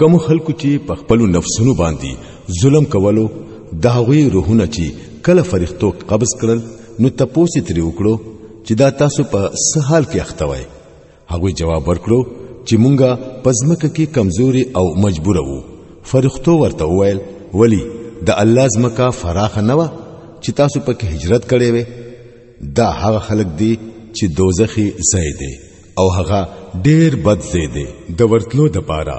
کوم خلکو چې په خپل نفسونو باندې ظلم کولو دا غوي روحونه چې کله فرښتو قبض کړل نو تپوسې ترې وکړو چې دا تاسو په سهال کې اخته وای هغه جواب ورکړو چې مونږه پزمکه کې کمزوري او مجبور وو فرښتو ورته وویل ولی د الله زمکا فراخ نه و چې تاسو پکې هجرت کړې وې دا هغه خلک دي چې دوزخي ځای دی او هغه ډیر بد ځای دی د ورتلو د پاره